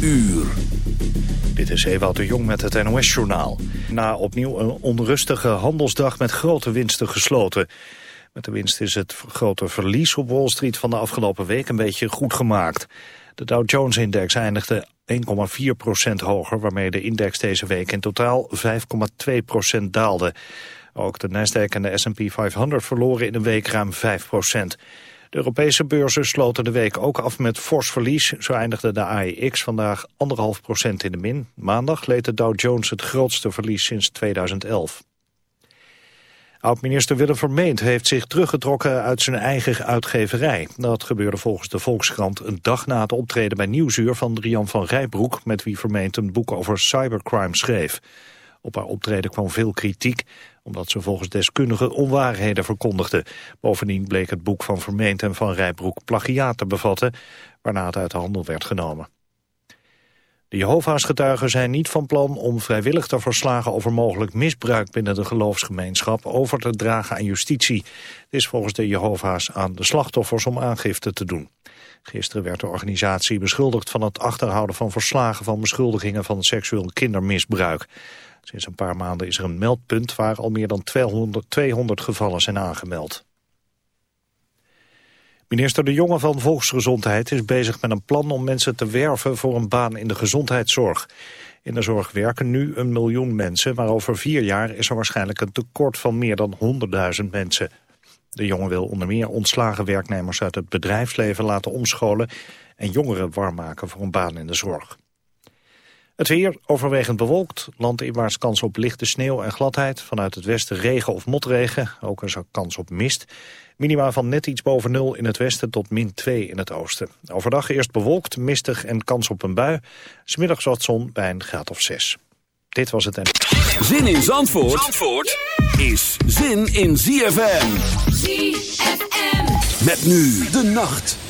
uur. Dit is Ewout de Jong met het NOS-journaal. Na opnieuw een onrustige handelsdag met grote winsten gesloten. Met de winst is het grote verlies op Wall Street van de afgelopen week een beetje goed gemaakt. De Dow Jones-index eindigde 1,4% hoger... waarmee de index deze week in totaal 5,2% daalde. Ook de Nasdaq en de S&P 500 verloren in een week ruim 5 de Europese beurzen sloten de week ook af met fors verlies. Zo eindigde de AEX vandaag 1,5 procent in de min. Maandag leed de Dow Jones het grootste verlies sinds 2011. Oud-minister Willem Vermeend heeft zich teruggetrokken uit zijn eigen uitgeverij. Dat gebeurde volgens de Volkskrant een dag na het optreden bij Nieuwsuur van Rian van Rijbroek... met wie Vermeend een boek over cybercrime schreef. Op haar optreden kwam veel kritiek, omdat ze volgens deskundigen onwaarheden verkondigde. Bovendien bleek het boek van Vermeend en Van Rijbroek plagiaat te bevatten, waarna het uit de handel werd genomen. De Jehovah's getuigen zijn niet van plan om vrijwillig te verslagen over mogelijk misbruik binnen de geloofsgemeenschap over te dragen aan justitie. Het is volgens de Jehovah's aan de slachtoffers om aangifte te doen. Gisteren werd de organisatie beschuldigd van het achterhouden van verslagen van beschuldigingen van seksueel kindermisbruik. Sinds een paar maanden is er een meldpunt waar al meer dan 200, 200 gevallen zijn aangemeld. Minister De Jonge van Volksgezondheid is bezig met een plan om mensen te werven voor een baan in de gezondheidszorg. In de zorg werken nu een miljoen mensen, maar over vier jaar is er waarschijnlijk een tekort van meer dan 100.000 mensen. De Jonge wil onder meer ontslagen werknemers uit het bedrijfsleven laten omscholen en jongeren warm maken voor een baan in de zorg. Het weer overwegend bewolkt. Landinwaarts kans op lichte sneeuw en gladheid. Vanuit het westen regen of motregen. Ook een kans op mist. Minima van net iets boven nul in het westen tot min 2 in het oosten. Overdag eerst bewolkt, mistig en kans op een bui. Smiddags wat zon bij een graad of 6. Dit was het en... Zin in Zandvoort, Zandvoort is zin in ZFM. ZFM. Met nu de nacht.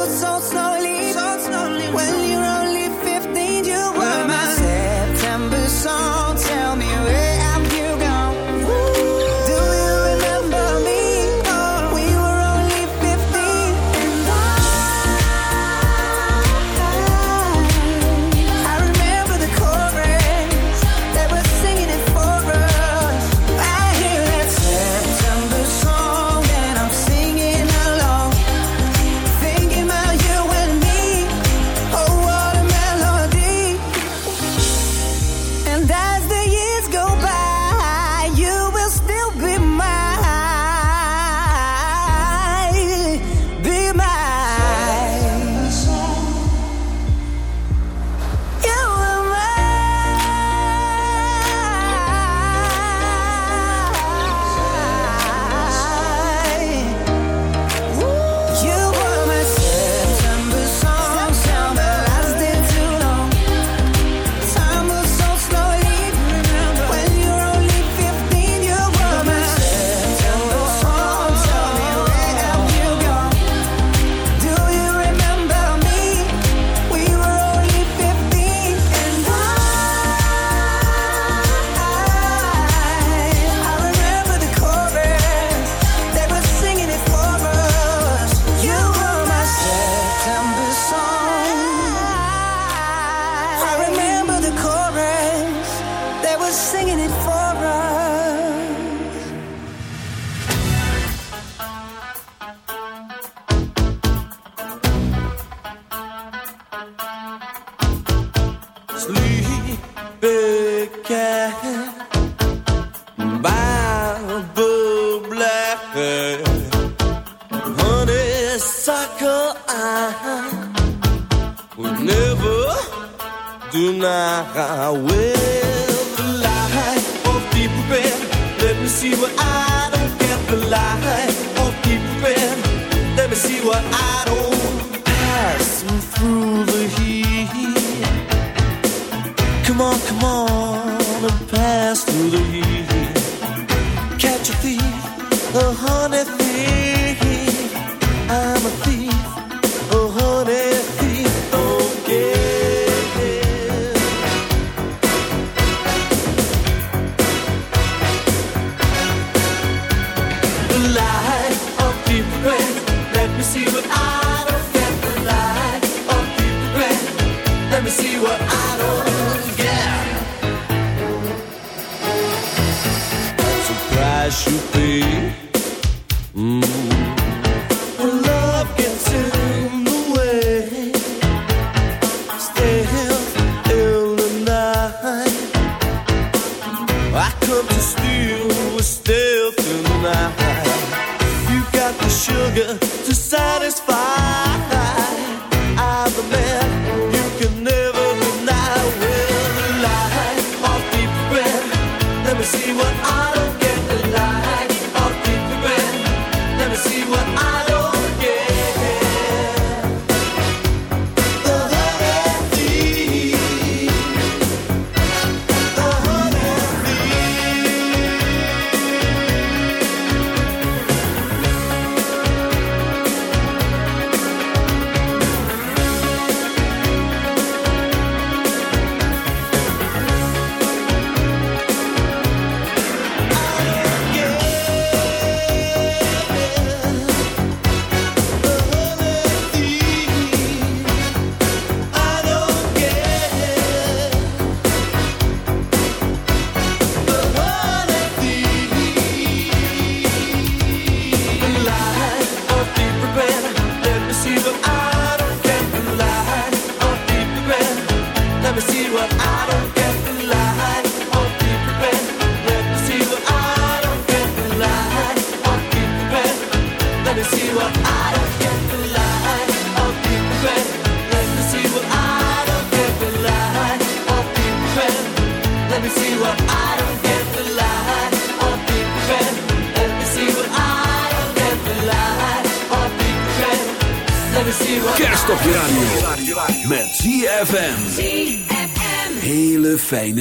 to satisfy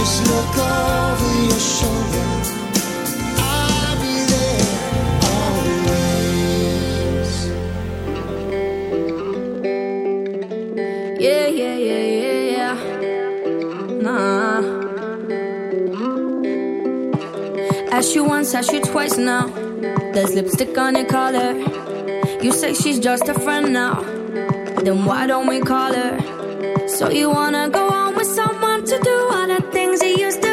Just look over your shoulder. Ask you once, ask you twice now. There's lipstick on her collar. You say she's just a friend now. Then why don't we call her? So you wanna go on with someone to do used to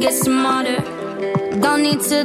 get smarter? Don't need to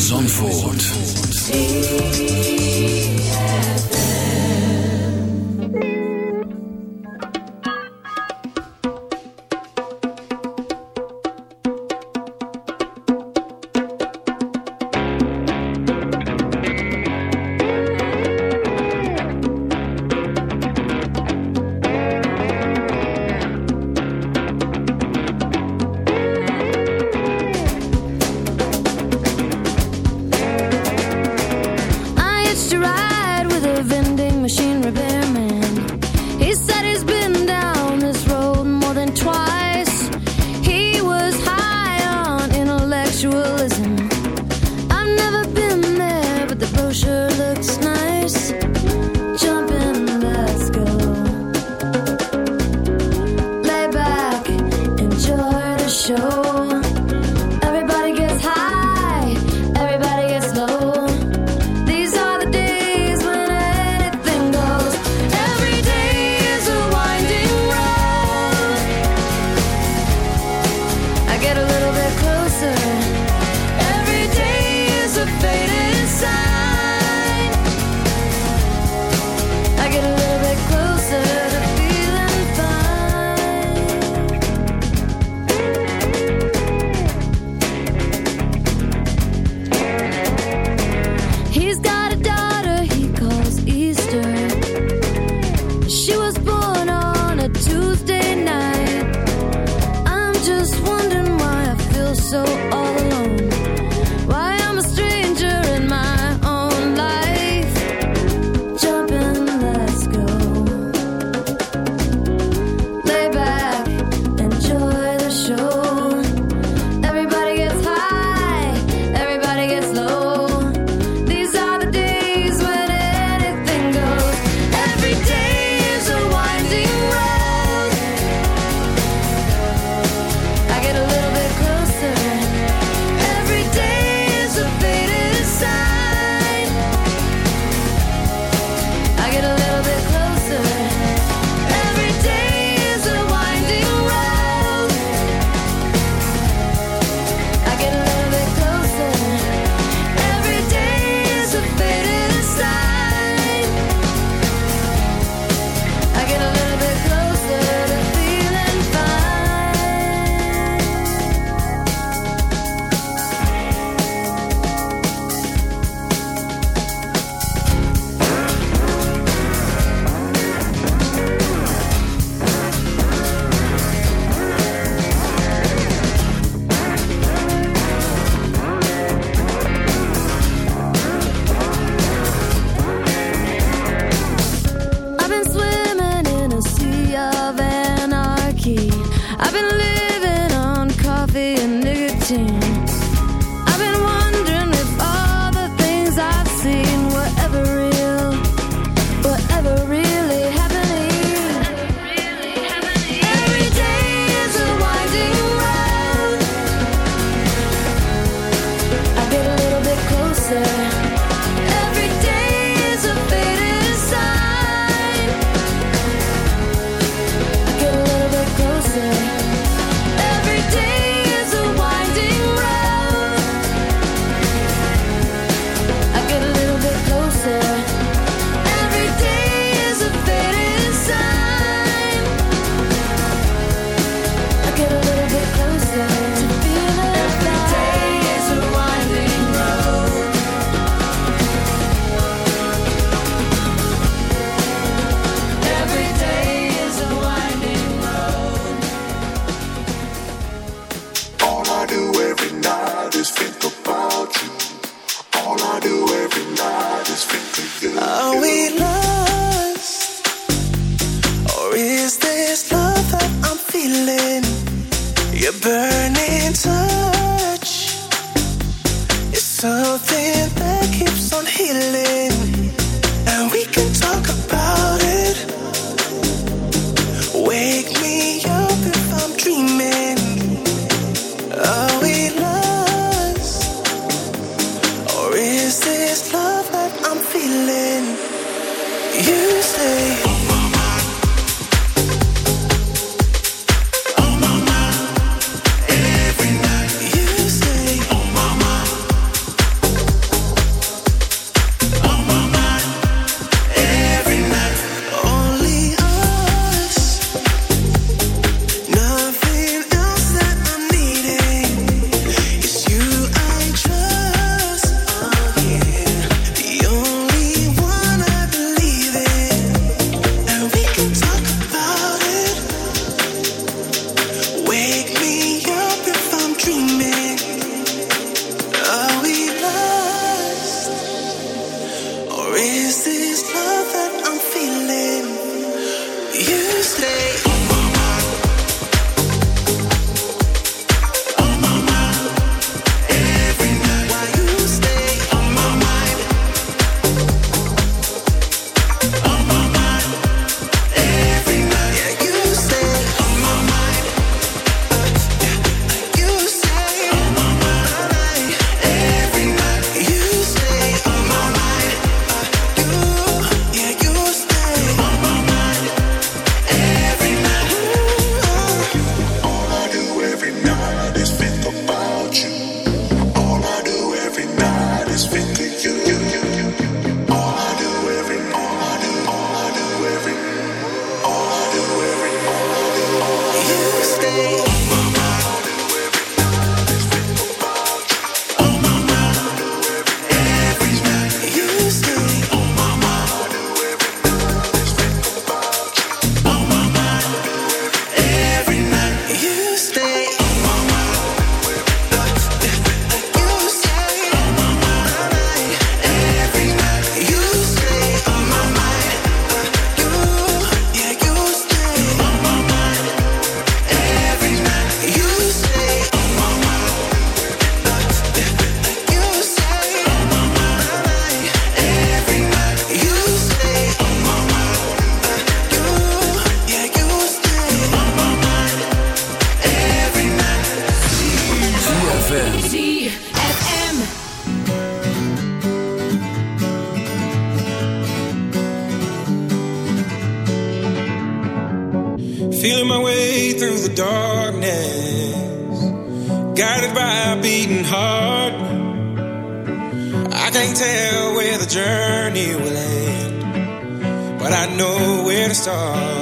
Zandvoort.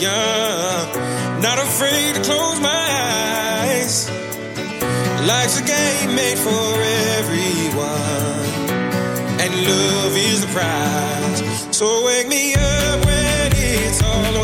young. Not afraid to close my eyes. Life's a game made for everyone, and love is the prize. So wake me up when it's all over.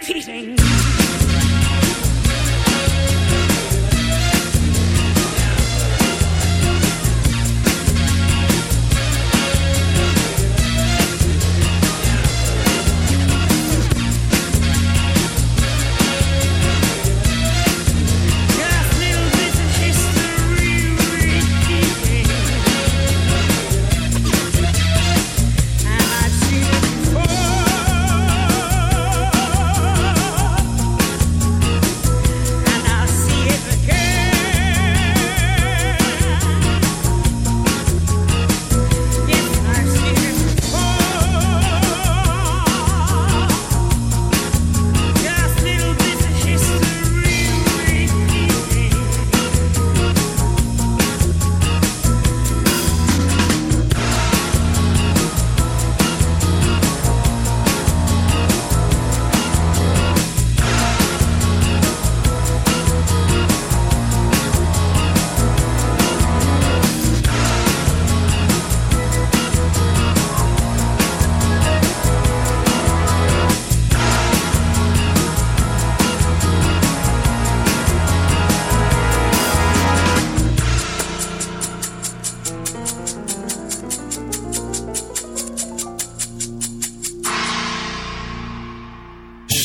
teasing.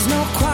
There's no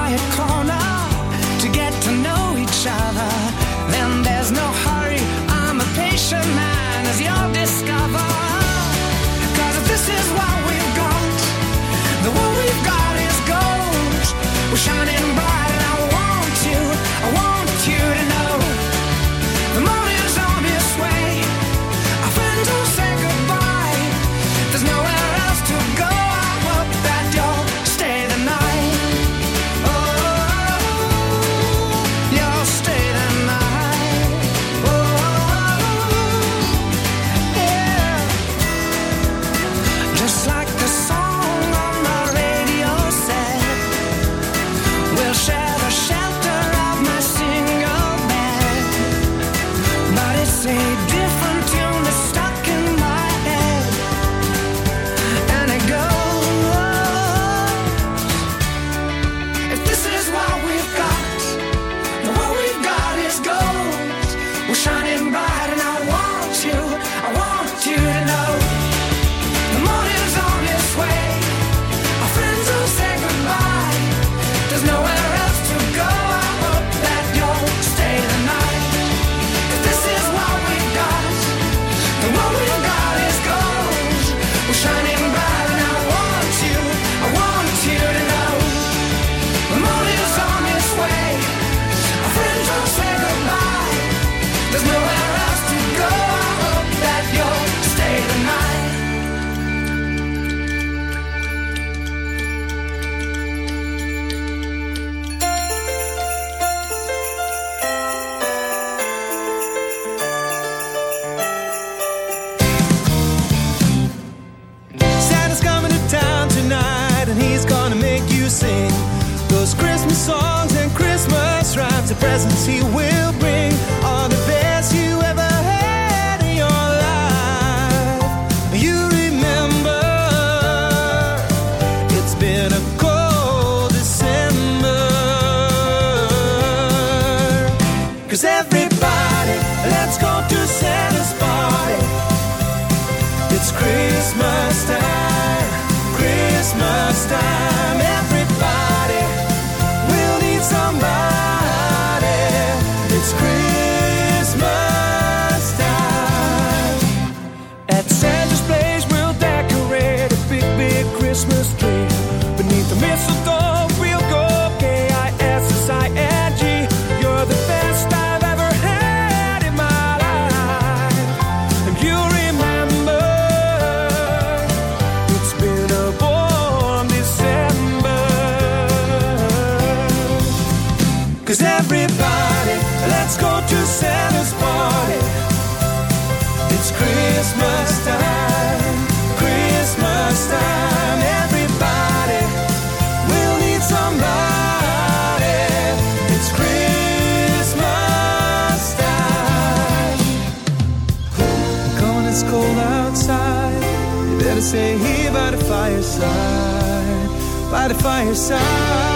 fireside, by the fireside.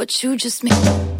What you just made.